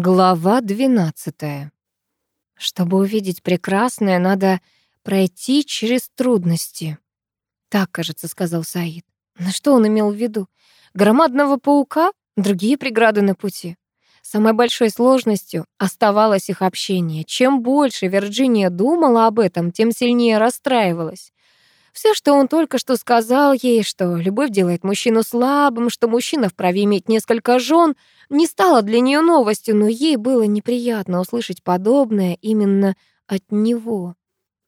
Глава 12. Чтобы увидеть прекрасное, надо пройти через трудности. Так, кажется, сказал Саид. На что он имел в виду? Громадного паука? Другие преграды на пути? Самой большой сложностью оставалось их общение. Чем больше Вирджиния думала об этом, тем сильнее расстраивалась. Все, что он только что сказал ей, что любовь делает мужчину слабым, что мужчина вправе иметь несколько жен, не стало для нее новостью, но ей было неприятно услышать подобное именно от него.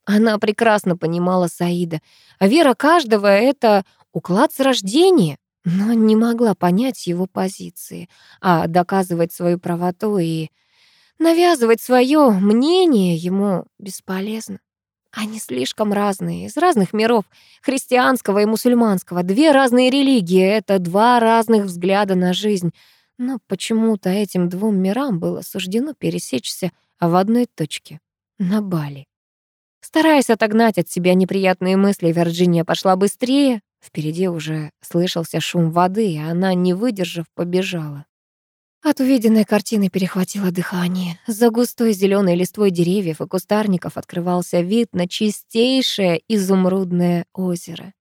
Она прекрасно понимала Саида. Вера каждого — это уклад с рождения, но не могла понять его позиции, а доказывать свою правоту и навязывать свое мнение ему бесполезно. Они слишком разные, из разных миров, христианского и мусульманского. Две разные религии — это два разных взгляда на жизнь. Но почему-то этим двум мирам было суждено пересечься в одной точке — на Бали. Стараясь отогнать от себя неприятные мысли, Вирджиния пошла быстрее. Впереди уже слышался шум воды, и она, не выдержав, побежала. От увиденной картины перехватило дыхание. За густой зеленой листвой деревьев и кустарников открывался вид на чистейшее изумрудное озеро.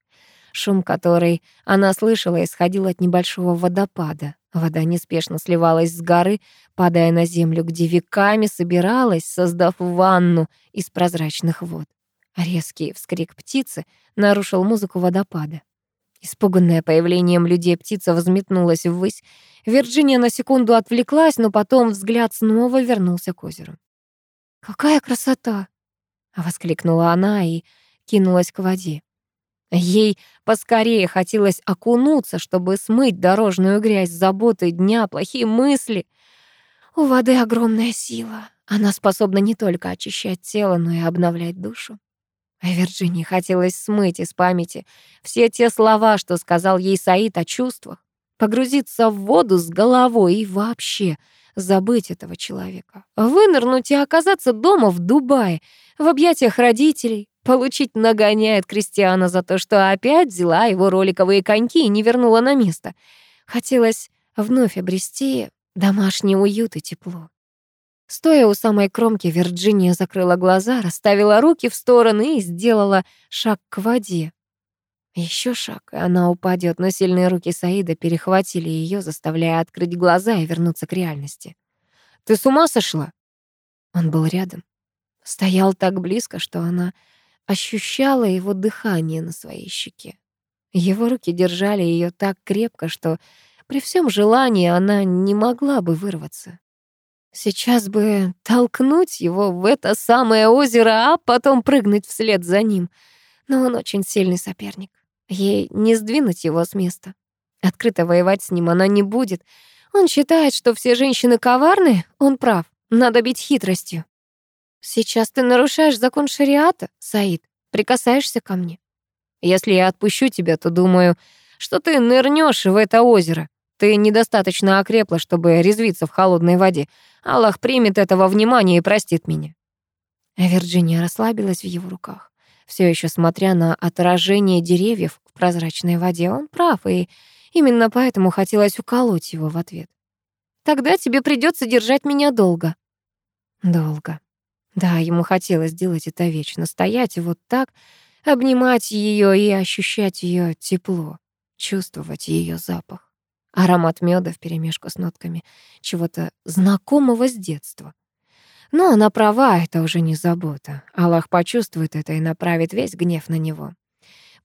Шум, который она слышала, исходил от небольшого водопада. Вода неспешно сливалась с горы, падая на землю, где веками собиралась, создав ванну из прозрачных вод. Резкий вскрик птицы нарушил музыку водопада. Испуганная появлением людей птица взметнулась ввысь. Вирджиния на секунду отвлеклась, но потом взгляд снова вернулся к озеру. «Какая красота!» — воскликнула она и кинулась к воде. Ей поскорее хотелось окунуться, чтобы смыть дорожную грязь, заботы дня, плохие мысли. У воды огромная сила. Она способна не только очищать тело, но и обновлять душу. А Вирджинии хотелось смыть из памяти все те слова, что сказал ей Саид о чувствах, погрузиться в воду с головой и вообще забыть этого человека, вынырнуть и оказаться дома в Дубае, в объятиях родителей, получить нагоняет Кристиана за то, что опять взяла его роликовые коньки и не вернула на место. Хотелось вновь обрести домашний уют и тепло. Стоя у самой кромки, Вирджиния закрыла глаза, расставила руки в стороны и сделала шаг к воде. Еще шаг, и она упадет, но сильные руки Саида перехватили ее, заставляя открыть глаза и вернуться к реальности. «Ты с ума сошла?» Он был рядом. Стоял так близко, что она ощущала его дыхание на своей щеке. Его руки держали ее так крепко, что при всем желании она не могла бы вырваться. Сейчас бы толкнуть его в это самое озеро, а потом прыгнуть вслед за ним. Но он очень сильный соперник. Ей не сдвинуть его с места. Открыто воевать с ним она не будет. Он считает, что все женщины коварны. Он прав. Надо бить хитростью. Сейчас ты нарушаешь закон шариата, Саид. Прикасаешься ко мне. Если я отпущу тебя, то думаю, что ты нырнешь в это озеро. Ты недостаточно окрепла, чтобы резвиться в холодной воде. Аллах примет этого внимания и простит меня». Вирджиния расслабилась в его руках. Все еще смотря на отражение деревьев в прозрачной воде, он прав, и именно поэтому хотелось уколоть его в ответ. «Тогда тебе придется держать меня долго». Долго. Да, ему хотелось сделать это вечно, стоять вот так, обнимать ее и ощущать ее тепло, чувствовать ее запах. Аромат меда вперемешку с нотками чего-то знакомого с детства. Но она права, это уже не забота. Аллах почувствует это и направит весь гнев на него.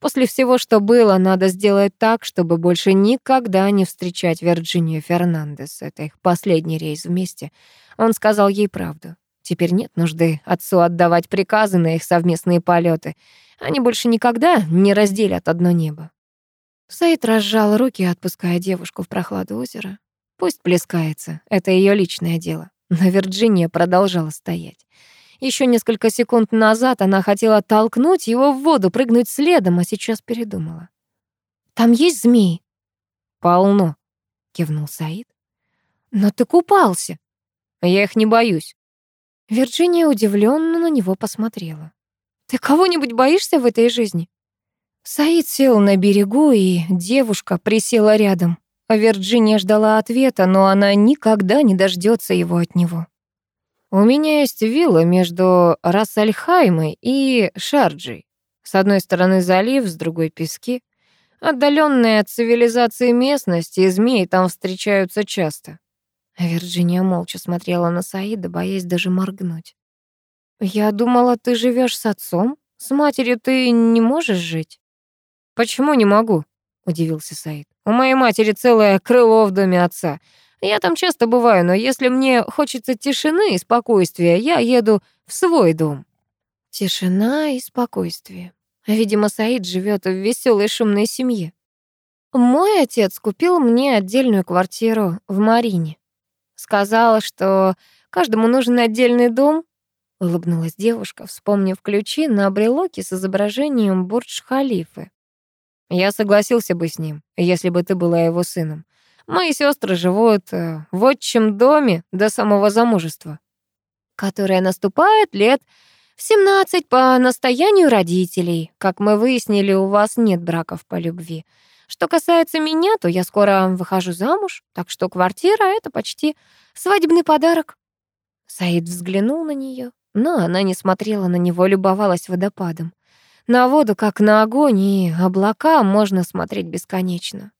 После всего, что было, надо сделать так, чтобы больше никогда не встречать Вирджинию Фернандес. Это их последний рейс вместе. Он сказал ей правду. Теперь нет нужды отцу отдавать приказы на их совместные полеты. Они больше никогда не разделят одно небо. Саид разжал руки, отпуская девушку в прохладу озера. Пусть плескается, это ее личное дело. Но Вирджиния продолжала стоять. Еще несколько секунд назад она хотела толкнуть его в воду, прыгнуть следом, а сейчас передумала. «Там есть змеи?» «Полно», — кивнул Саид. «Но ты купался». «Я их не боюсь». Вирджиния удивленно на него посмотрела. «Ты кого-нибудь боишься в этой жизни?» Саид сел на берегу, и девушка присела рядом. Вирджиния ждала ответа, но она никогда не дождется его от него. «У меня есть вилла между Рассальхаймой и Шарджей. С одной стороны залив, с другой — пески. Отдаленные от цивилизации местности, и змеи там встречаются часто». Вирджиния молча смотрела на Саида, боясь даже моргнуть. «Я думала, ты живешь с отцом? С матерью ты не можешь жить?» «Почему не могу?» — удивился Саид. «У моей матери целое крыло в доме отца. Я там часто бываю, но если мне хочется тишины и спокойствия, я еду в свой дом». Тишина и спокойствие. Видимо, Саид живет в веселой шумной семье. Мой отец купил мне отдельную квартиру в Марине. Сказал, что каждому нужен отдельный дом, улыбнулась девушка, вспомнив ключи на брелоке с изображением Бурдж-Халифы. Я согласился бы с ним, если бы ты была его сыном. Мои сестры живут э, в отчим доме до самого замужества, которое наступает лет в 17 по настоянию родителей. Как мы выяснили, у вас нет браков по любви. Что касается меня, то я скоро выхожу замуж, так что квартира — это почти свадебный подарок. Саид взглянул на нее, но она не смотрела на него, любовалась водопадом. На воду, как на огонь, и облака можно смотреть бесконечно.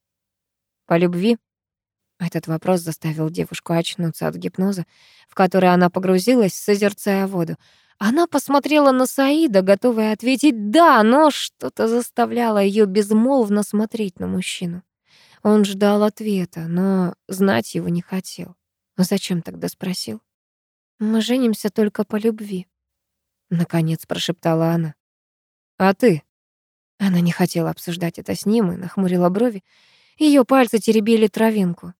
По любви? Этот вопрос заставил девушку очнуться от гипноза, в который она погрузилась, созерцая воду. Она посмотрела на Саида, готовая ответить «да», но что-то заставляло ее безмолвно смотреть на мужчину. Он ждал ответа, но знать его не хотел. Зачем тогда спросил? «Мы женимся только по любви», — наконец прошептала она. А ты? Она не хотела обсуждать это с ним и нахмурила брови. Ее пальцы теребили травинку.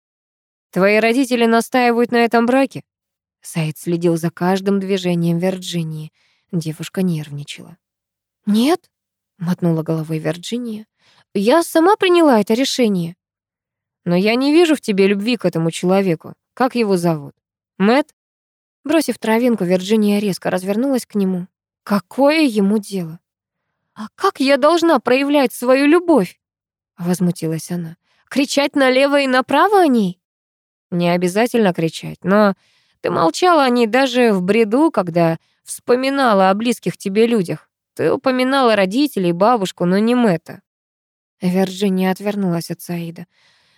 Твои родители настаивают на этом браке? Саид следил за каждым движением Вирджинии. Девушка нервничала. «Нет», — мотнула головой Вирджиния. «Я сама приняла это решение». «Но я не вижу в тебе любви к этому человеку. Как его зовут? Мэт? Бросив травинку, Вирджиния резко развернулась к нему. Какое ему дело? «А как я должна проявлять свою любовь?» — возмутилась она. «Кричать налево и направо о ней?» «Не обязательно кричать, но ты молчала о ней даже в бреду, когда вспоминала о близких тебе людях. Ты упоминала родителей, бабушку, но не Мэтта». Вирджиния отвернулась от Саида.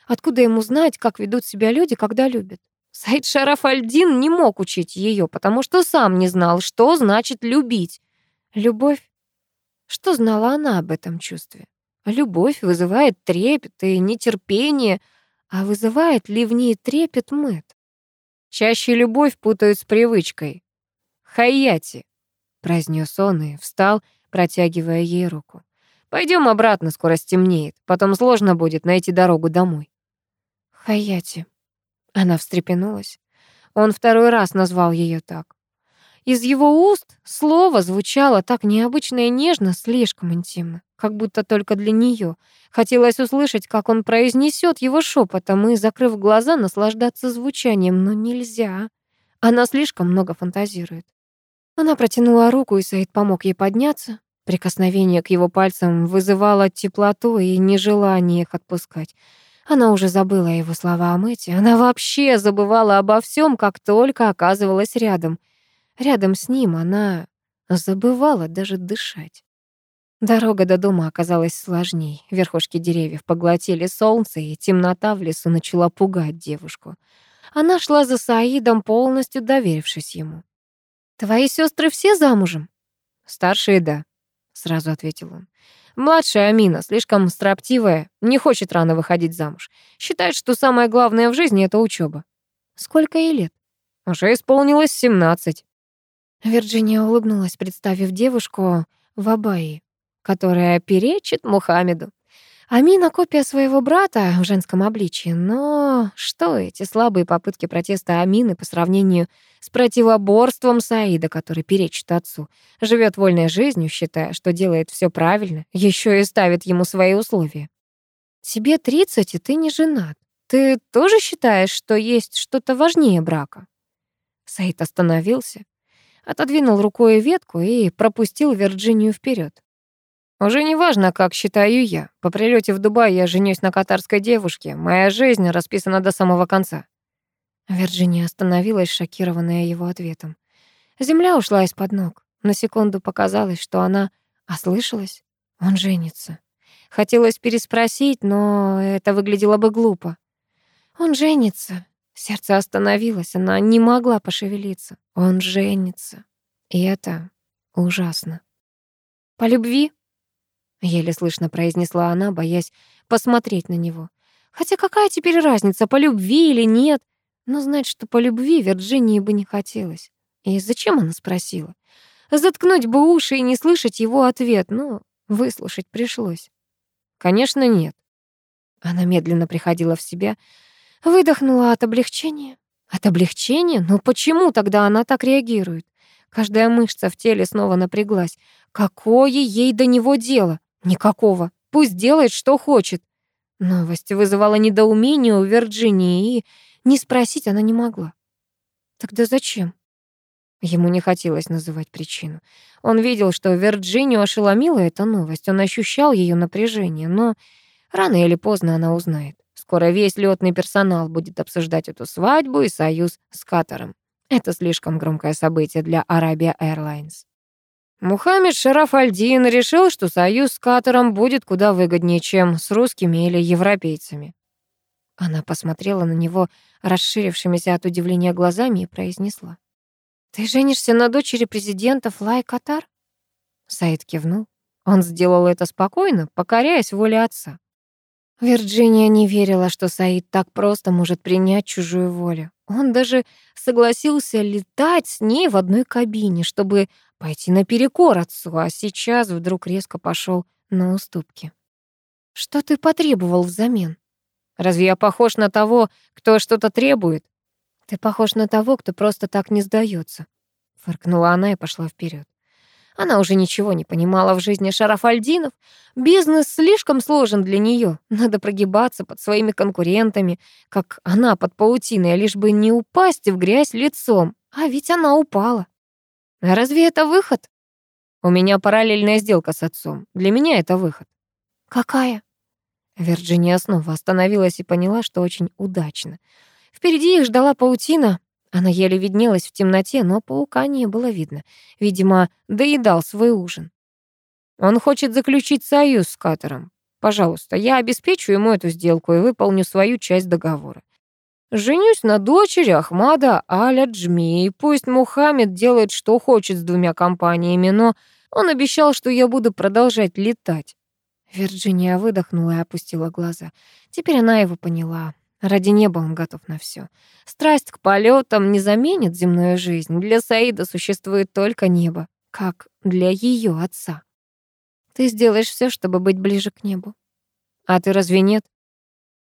Откуда ему знать, как ведут себя люди, когда любят? Саид Шарафальдин не мог учить ее, потому что сам не знал, что значит любить. Любовь что знала она об этом чувстве? Любовь вызывает трепет и нетерпение, а вызывает ли в ней трепет Мэт? Чаще любовь путают с привычкой. «Хаяти», — произнес он и встал, протягивая ей руку. Пойдем обратно, скоро стемнеет. Потом сложно будет найти дорогу домой». «Хаяти». Она встрепенулась. Он второй раз назвал ее так. Из его уст слово звучало так необычно и нежно, слишком интимно, как будто только для нее. Хотелось услышать, как он произнесет его шепотом и, закрыв глаза, наслаждаться звучанием, но нельзя. Она слишком много фантазирует. Она протянула руку, и Саид помог ей подняться. Прикосновение к его пальцам вызывало теплоту и нежелание их отпускать. Она уже забыла его слова о Мэте. Она вообще забывала обо всем, как только оказывалась рядом — Рядом с ним она забывала даже дышать. Дорога до дома оказалась сложней. Верхушки деревьев поглотили солнце, и темнота в лесу начала пугать девушку. Она шла за Саидом, полностью доверившись ему. «Твои сестры все замужем?» «Старшие, да», — сразу ответил он. «Младшая Амина, слишком строптивая, не хочет рано выходить замуж. Считает, что самое главное в жизни — это учеба. «Сколько ей лет?» «Уже исполнилось семнадцать». Вирджиния улыбнулась, представив девушку в Абайи, которая перечит Мухаммеду. Амина — копия своего брата в женском обличье, но что эти слабые попытки протеста Амины по сравнению с противоборством Саида, который перечит отцу, живет вольной жизнью, считая, что делает все правильно, еще и ставит ему свои условия. «Тебе тридцать, и ты не женат. Ты тоже считаешь, что есть что-то важнее брака?» Саид остановился, отодвинул рукой ветку и пропустил Вирджинию вперед. Уже не важно, как считаю я. По прилете в Дубай я женюсь на катарской девушке. Моя жизнь расписана до самого конца. Вирджиния остановилась, шокированная его ответом. Земля ушла из-под ног. На секунду показалось, что она ослышалась. Он женится. Хотелось переспросить, но это выглядело бы глупо. Он женится. Сердце остановилось, она не могла пошевелиться. Он женится. И это ужасно. По любви? Еле слышно произнесла она, боясь посмотреть на него. Хотя какая теперь разница, по любви или нет? Но знать, что по любви Вирджинии бы не хотелось. И зачем она спросила? Заткнуть бы уши и не слышать его ответ, но выслушать пришлось. Конечно, нет. Она медленно приходила в себя, Выдохнула от облегчения. От облегчения? Но почему тогда она так реагирует? Каждая мышца в теле снова напряглась. Какое ей до него дело? Никакого. Пусть делает, что хочет. Новость вызывала недоумение у Вирджинии, и не спросить она не могла. Тогда зачем? Ему не хотелось называть причину. Он видел, что Вирджинию ошеломила эта новость. Он ощущал ее напряжение, но рано или поздно она узнает. Скоро весь летный персонал будет обсуждать эту свадьбу и союз с Катаром. Это слишком громкое событие для Arabia Airlines. Мухаммед Шараф Альдин решил, что союз с Катаром будет куда выгоднее, чем с русскими или европейцами. Она посмотрела на него расширившимися от удивления глазами и произнесла. «Ты женишься на дочери президента Флай Катар?» Саид кивнул. Он сделал это спокойно, покоряясь воле отца. Вирджиния не верила, что Саид так просто может принять чужую волю. Он даже согласился летать с ней в одной кабине, чтобы пойти наперекор отцу, а сейчас вдруг резко пошел на уступки. «Что ты потребовал взамен?» «Разве я похож на того, кто что-то требует?» «Ты похож на того, кто просто так не сдается. фыркнула она и пошла вперед. Она уже ничего не понимала в жизни Шарафальдинов. Бизнес слишком сложен для нее. Надо прогибаться под своими конкурентами, как она под паутиной, лишь бы не упасть в грязь лицом. А ведь она упала. А разве это выход? У меня параллельная сделка с отцом. Для меня это выход. Какая? Вирджиния снова остановилась и поняла, что очень удачно. Впереди их ждала паутина, она еле виднелась в темноте, но паука не было видно. Видимо, доедал свой ужин. Он хочет заключить союз с Катером. Пожалуйста, я обеспечу ему эту сделку и выполню свою часть договора. Женюсь на дочери Ахмада Аля Джми, и пусть Мухаммед делает, что хочет с двумя компаниями, но он обещал, что я буду продолжать летать. Вирджиния выдохнула и опустила глаза. Теперь она его поняла. Ради неба он готов на все. Страсть к полетам не заменит земную жизнь. Для Саида существует только небо, как для ее отца. Ты сделаешь все, чтобы быть ближе к небу. А ты разве нет?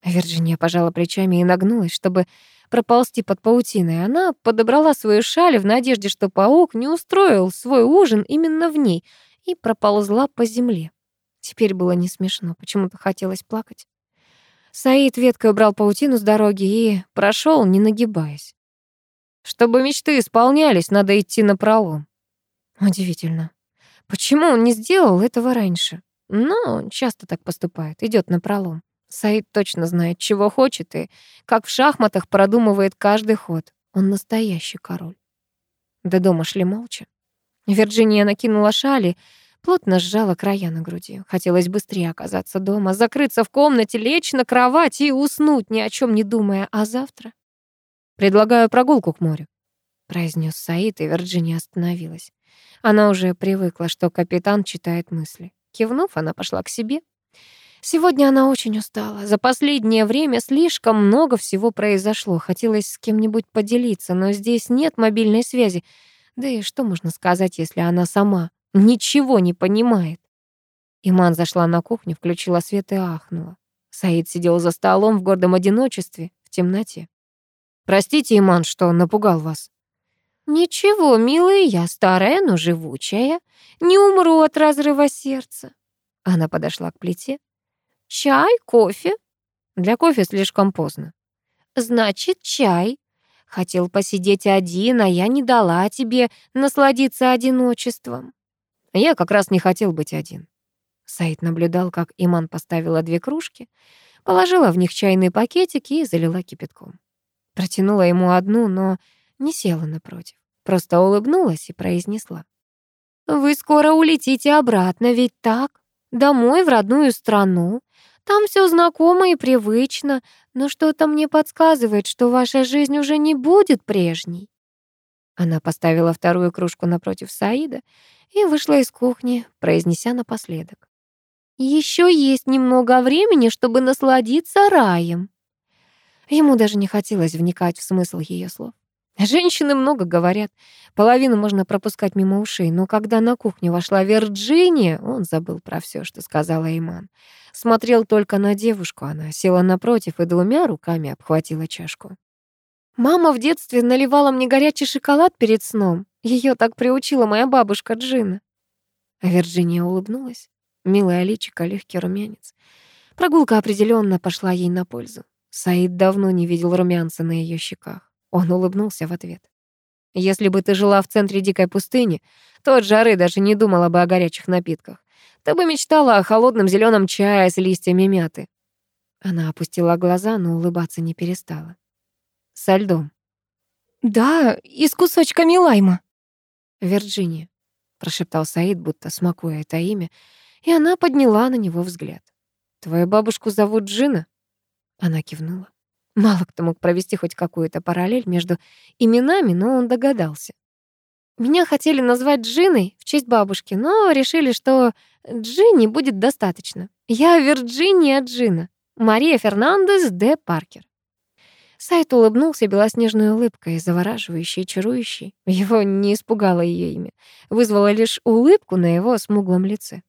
Вирджиния пожала плечами и нагнулась, чтобы проползти под паутиной. Она подобрала свою шаль в надежде, что паук не устроил свой ужин именно в ней, и проползла по земле. Теперь было не смешно, почему-то хотелось плакать. Саид веткой убрал паутину с дороги и прошел, не нагибаясь. Чтобы мечты исполнялись, надо идти на пролом. Удивительно. Почему он не сделал этого раньше? Но он часто так поступает, идет на пролом. Саид точно знает, чего хочет, и, как в шахматах, продумывает каждый ход. Он настоящий король. До дома шли молча. Вирджиния накинула шали, Плотно сжала края на груди. Хотелось быстрее оказаться дома, закрыться в комнате, лечь на кровать и уснуть, ни о чем не думая. А завтра? «Предлагаю прогулку к морю», — произнес Саид, и Вирджиния остановилась. Она уже привыкла, что капитан читает мысли. Кивнув, она пошла к себе. Сегодня она очень устала. За последнее время слишком много всего произошло. Хотелось с кем-нибудь поделиться, но здесь нет мобильной связи. Да и что можно сказать, если она сама Ничего не понимает. Иман зашла на кухню, включила свет и ахнула. Саид сидел за столом в гордом одиночестве, в темноте. «Простите, Иман, что напугал вас». «Ничего, милая, я старая, но живучая. Не умру от разрыва сердца». Она подошла к плите. «Чай, кофе?» «Для кофе слишком поздно». «Значит, чай. Хотел посидеть один, а я не дала тебе насладиться одиночеством». Я как раз не хотел быть один. Саид наблюдал, как Иман поставила две кружки, положила в них чайные пакетики и залила кипятком. Протянула ему одну, но не села напротив. Просто улыбнулась и произнесла. «Вы скоро улетите обратно, ведь так? Домой, в родную страну. Там все знакомо и привычно, но что-то мне подсказывает, что ваша жизнь уже не будет прежней». Она поставила вторую кружку напротив Саида и вышла из кухни, произнеся напоследок. Еще есть немного времени, чтобы насладиться раем». Ему даже не хотелось вникать в смысл ее слов. Женщины много говорят, половину можно пропускать мимо ушей, но когда на кухню вошла Вирджиния, он забыл про все, что сказала Иман. Смотрел только на девушку, она села напротив и двумя руками обхватила чашку. «Мама в детстве наливала мне горячий шоколад перед сном. Ее так приучила моя бабушка Джина». А Вирджиния улыбнулась. Милая личико, легкий румянец. Прогулка определенно пошла ей на пользу. Саид давно не видел румянца на ее щеках. Он улыбнулся в ответ. «Если бы ты жила в центре дикой пустыни, то от жары даже не думала бы о горячих напитках. Ты бы мечтала о холодном зеленом чае с листьями мяты». Она опустила глаза, но улыбаться не перестала. «Со льдом». «Да, и с кусочками лайма». «Вирджиния», — прошептал Саид, будто смакуя это имя, и она подняла на него взгляд. «Твою бабушку зовут Джина?» Она кивнула. Мало кто мог провести хоть какую-то параллель между именами, но он догадался. Меня хотели назвать Джиной в честь бабушки, но решили, что Джинни будет достаточно. Я Вирджиния Джина, Мария Фернандес де Паркер. Сайт улыбнулся белоснежной улыбкой, завораживающей чарующей. Его не испугало ее имя, вызвало лишь улыбку на его смуглом лице.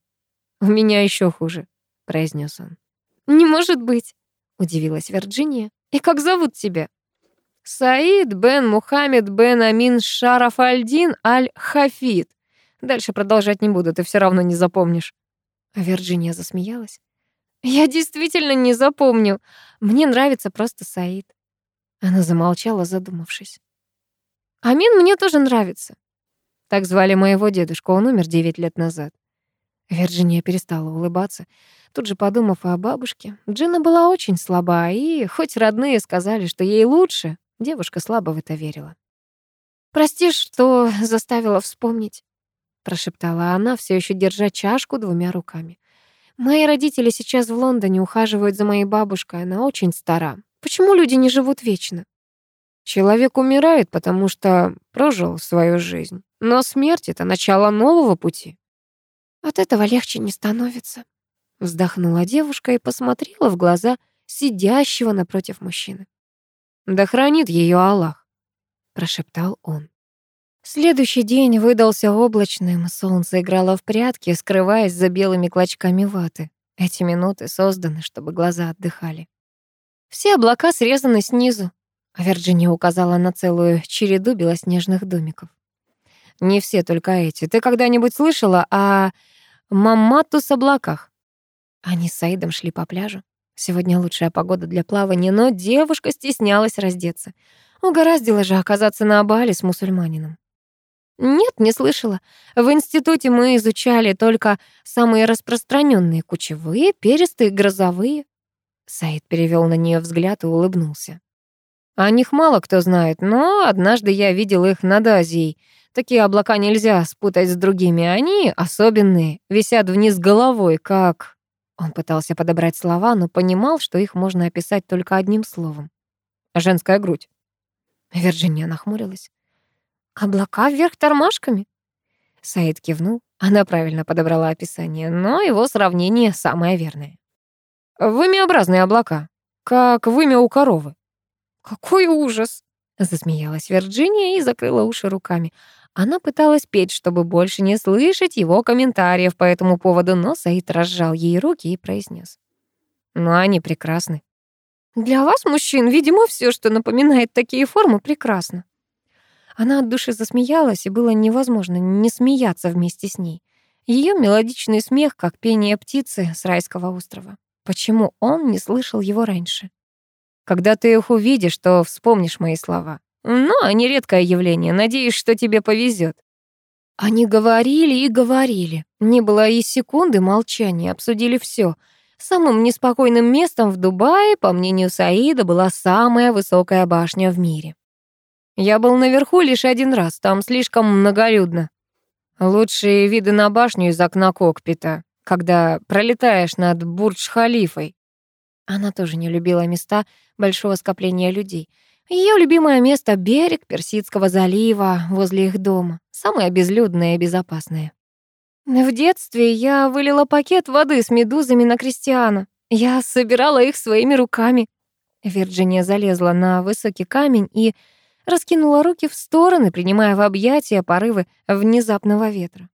«У меня еще хуже», — произнес он. «Не может быть», — удивилась Вирджиния. «И как зовут тебя?» «Саид бен Мухаммед бен Амин Шараф Альдин Аль-Хафид. Дальше продолжать не буду, ты все равно не запомнишь». А Вирджиния засмеялась. «Я действительно не запомню. Мне нравится просто Саид». Она замолчала, задумавшись. «Амин мне тоже нравится». Так звали моего дедушку, он умер девять лет назад. Вирджиния перестала улыбаться, тут же подумав о бабушке. Джина была очень слаба, и хоть родные сказали, что ей лучше, девушка слабо в это верила. «Прости, что заставила вспомнить», — прошептала она, все еще держа чашку двумя руками. «Мои родители сейчас в Лондоне ухаживают за моей бабушкой, она очень стара. Почему люди не живут вечно?» Человек умирает, потому что прожил свою жизнь. Но смерть — это начало нового пути. От этого легче не становится. Вздохнула девушка и посмотрела в глаза сидящего напротив мужчины. «Да хранит ее Аллах», — прошептал он. Следующий день выдался облачным, солнце играло в прятки, скрываясь за белыми клочками ваты. Эти минуты созданы, чтобы глаза отдыхали. Все облака срезаны снизу, а Вирджиния указала на целую череду белоснежных домиков. Не все только эти. Ты когда-нибудь слышала о Маматус облаках. Они с Саидом шли по пляжу. Сегодня лучшая погода для плавания, но девушка стеснялась раздеться. Угораздило же оказаться на Бали с мусульманином. Нет, не слышала. В институте мы изучали только самые распространенные кучевые, перистые, грозовые. Саид перевел на нее взгляд и улыбнулся. О них мало кто знает, но однажды я видел их над Азией. Такие облака нельзя спутать с другими. Они особенные, висят вниз головой, как... Он пытался подобрать слова, но понимал, что их можно описать только одним словом. Женская грудь. Вирджиния нахмурилась. «Облака вверх тормашками?» Саид кивнул. Она правильно подобрала описание, но его сравнение самое верное. «Вымеобразные облака, как вымя у коровы». «Какой ужас!» — засмеялась Вирджиния и закрыла уши руками. Она пыталась петь, чтобы больше не слышать его комментариев по этому поводу, но Саид разжал ей руки и произнес: «Ну, они прекрасны». «Для вас, мужчин, видимо, все, что напоминает такие формы, прекрасно». Она от души засмеялась, и было невозможно не смеяться вместе с ней. Ее мелодичный смех, как пение птицы с райского острова. Почему он не слышал его раньше? «Когда ты их увидишь, то вспомнишь мои слова», но они редкое явление. Надеюсь, что тебе повезет. Они говорили и говорили. Не было и секунды молчания, обсудили все. Самым неспокойным местом в Дубае, по мнению Саида, была самая высокая башня в мире. Я был наверху лишь один раз, там слишком многолюдно. Лучшие виды на башню из окна кокпита, когда пролетаешь над Бурдж-Халифой. Она тоже не любила места большого скопления людей. Ее любимое место — берег Персидского залива возле их дома, самое безлюдное и безопасное. В детстве я вылила пакет воды с медузами на Кристиана. Я собирала их своими руками. Вирджиния залезла на высокий камень и раскинула руки в стороны, принимая в объятия порывы внезапного ветра.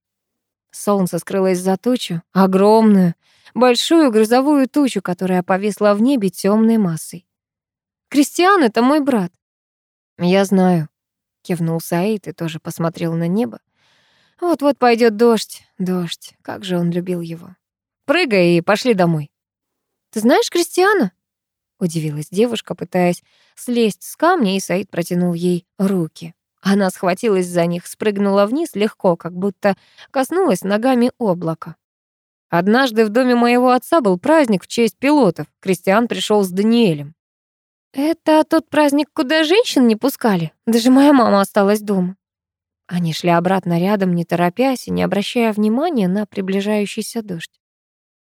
Солнце скрылось за тучу, огромную, большую грозовую тучу, которая повисла в небе темной массой. «Кристиан — это мой брат». «Я знаю», — кивнул Саид и тоже посмотрел на небо. «Вот-вот пойдет дождь, дождь, как же он любил его. Прыгай и пошли домой». «Ты знаешь Кристиана?» Удивилась девушка, пытаясь слезть с камня, и Саид протянул ей руки. Она схватилась за них, спрыгнула вниз легко, как будто коснулась ногами облака. Однажды в доме моего отца был праздник в честь пилотов. Кристиан пришел с Даниэлем. «Это тот праздник, куда женщин не пускали? Даже моя мама осталась дома». Они шли обратно рядом, не торопясь и не обращая внимания на приближающийся дождь.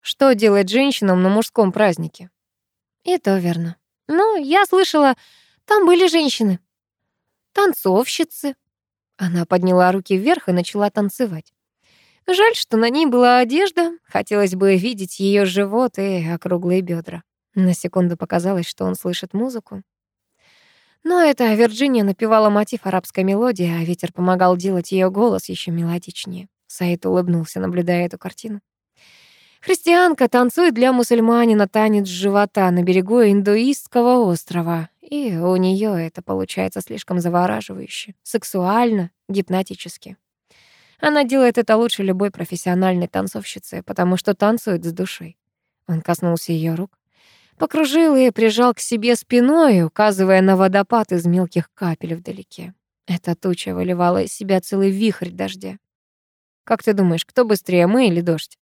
Что делать женщинам на мужском празднике? И то верно. Ну, я слышала, там были женщины. Танцовщицы. Она подняла руки вверх и начала танцевать. Жаль, что на ней была одежда. Хотелось бы видеть ее живот и округлые бедра. На секунду показалось, что он слышит музыку. Но это Вирджиния напевала мотив арабской мелодии, а ветер помогал делать ее голос еще мелодичнее. Саид улыбнулся, наблюдая эту картину. Христианка танцует для мусульманина танец живота на берегу индуистского острова. И у нее это получается слишком завораживающе, сексуально, гипнотически. Она делает это лучше любой профессиональной танцовщицы, потому что танцует с душой. Он коснулся ее рук, покружил и прижал к себе спиной, указывая на водопад из мелких капель вдалеке. Эта туча выливала из себя целый вихрь дождя. «Как ты думаешь, кто быстрее, мы или дождь?»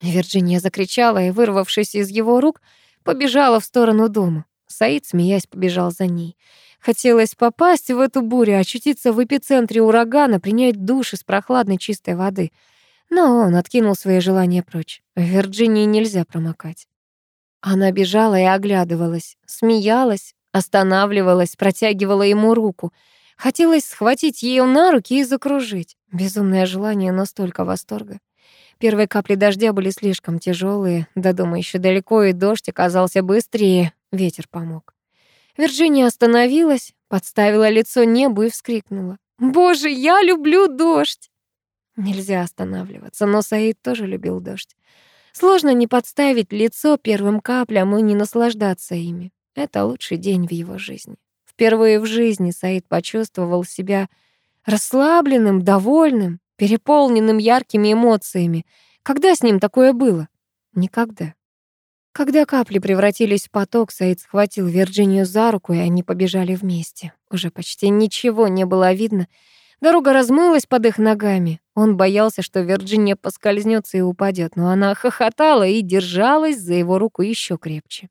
Вирджиния закричала и, вырвавшись из его рук, побежала в сторону дома. Саид, смеясь, побежал за ней. Хотелось попасть в эту бурю, очутиться в эпицентре урагана, принять душ из прохладной чистой воды. Но он откинул свои желания прочь. В Вирджинии нельзя промокать. Она бежала и оглядывалась, смеялась, останавливалась, протягивала ему руку. Хотелось схватить ее на руки и закружить. Безумное желание, но столько восторга. Первые капли дождя были слишком тяжелые, до дома еще далеко, и дождь оказался быстрее, ветер помог. Вирджиния остановилась, подставила лицо небу и вскрикнула. «Боже, я люблю дождь!» Нельзя останавливаться, но Саид тоже любил дождь. Сложно не подставить лицо первым каплям и не наслаждаться ими. Это лучший день в его жизни. Впервые в жизни Саид почувствовал себя расслабленным, довольным, переполненным яркими эмоциями. Когда с ним такое было? Никогда. Когда капли превратились в поток, Саид схватил Вирджинию за руку, и они побежали вместе. Уже почти ничего не было видно. Дорога размылась под их ногами. Он боялся, что Вирджиния поскользнется и упадет, но она хохотала и держалась за его руку еще крепче.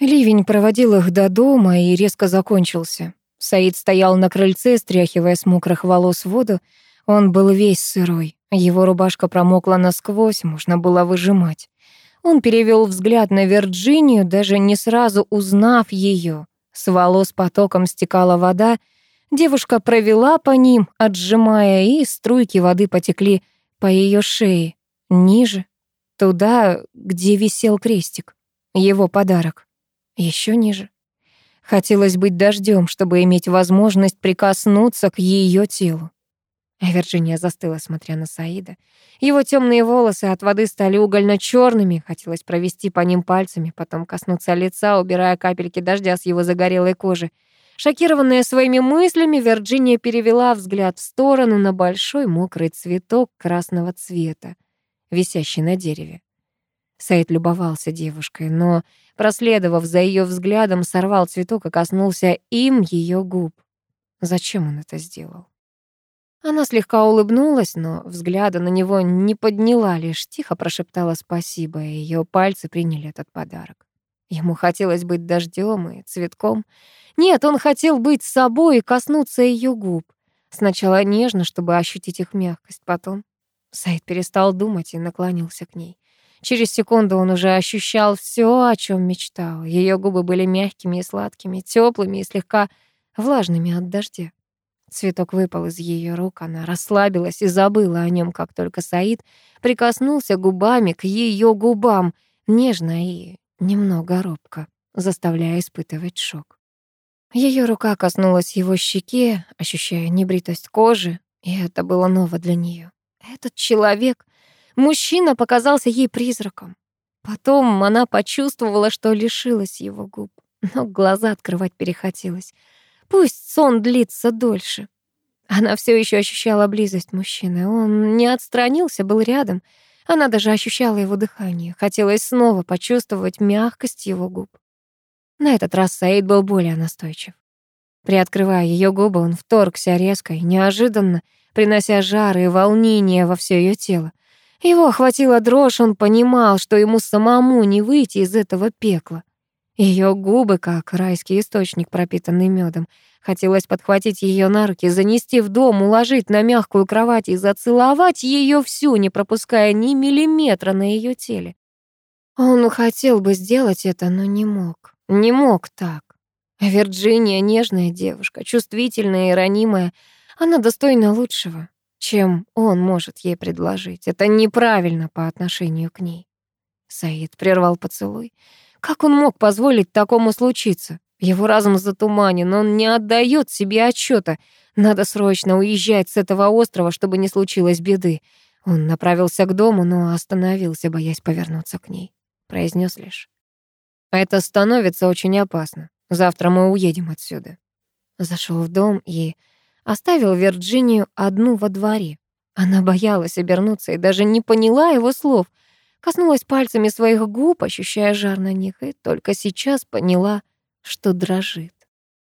Ливень проводил их до дома и резко закончился. Саид стоял на крыльце, стряхивая с мокрых волос воду. Он был весь сырой. Его рубашка промокла насквозь, можно было выжимать. Он перевел взгляд на Вирджинию, даже не сразу узнав ее. С волос потоком стекала вода. Девушка провела по ним, отжимая, и струйки воды потекли по ее шее. Ниже, туда, где висел крестик. Его подарок. Еще ниже. Хотелось быть дождем, чтобы иметь возможность прикоснуться к ее телу. Вирджиния застыла, смотря на Саида. Его темные волосы от воды стали угольно черными Хотелось провести по ним пальцами, потом коснуться лица, убирая капельки дождя с его загорелой кожи. Шокированная своими мыслями, Вирджиния перевела взгляд в сторону на большой мокрый цветок красного цвета, висящий на дереве. Саид любовался девушкой, но, проследовав за ее взглядом, сорвал цветок и коснулся им ее губ. Зачем он это сделал? Она слегка улыбнулась, но взгляда на него не подняла, лишь тихо прошептала спасибо, и ее пальцы приняли этот подарок. Ему хотелось быть дождем и цветком. Нет, он хотел быть собой и коснуться ее губ. Сначала нежно, чтобы ощутить их мягкость, потом... Саид перестал думать и наклонился к ней. Через секунду он уже ощущал все, о чем мечтал. Ее губы были мягкими и сладкими, теплыми и слегка влажными от дождя. Цветок выпал из ее рук, она расслабилась и забыла о нем, как только Саид прикоснулся губами к ее губам, нежно и немного робко, заставляя испытывать шок. Ее рука коснулась его щеки, ощущая небритость кожи, и это было ново для нее. Этот человек, мужчина, показался ей призраком. Потом она почувствовала, что лишилась его губ, но глаза открывать перехотелось. Пусть сон длится дольше. Она все еще ощущала близость мужчины. Он не отстранился, был рядом. Она даже ощущала его дыхание. Хотелось снова почувствовать мягкость его губ. На этот раз Саид был более настойчив. Приоткрывая ее губы, он вторгся резко и неожиданно, принося жар и волнение во все ее тело. Его охватила дрожь, он понимал, что ему самому не выйти из этого пекла. Ее губы, как райский источник, пропитанный медом. Хотелось подхватить ее на руки, занести в дом, уложить на мягкую кровать и зацеловать ее всю, не пропуская ни миллиметра на ее теле. Он хотел бы сделать это, но не мог. Не мог так. Вирджиния — нежная девушка, чувствительная и ранимая. Она достойна лучшего, чем он может ей предложить. Это неправильно по отношению к ней. Саид прервал поцелуй. Как он мог позволить такому случиться? Его разум затуманен, он не отдает себе отчета. Надо срочно уезжать с этого острова, чтобы не случилось беды. Он направился к дому, но остановился, боясь повернуться к ней. Произнес лишь. Это становится очень опасно. Завтра мы уедем отсюда. Зашел в дом и оставил Вирджинию одну во дворе. Она боялась обернуться и даже не поняла его слов. Коснулась пальцами своих губ, ощущая жар на них, и только сейчас поняла, что дрожит.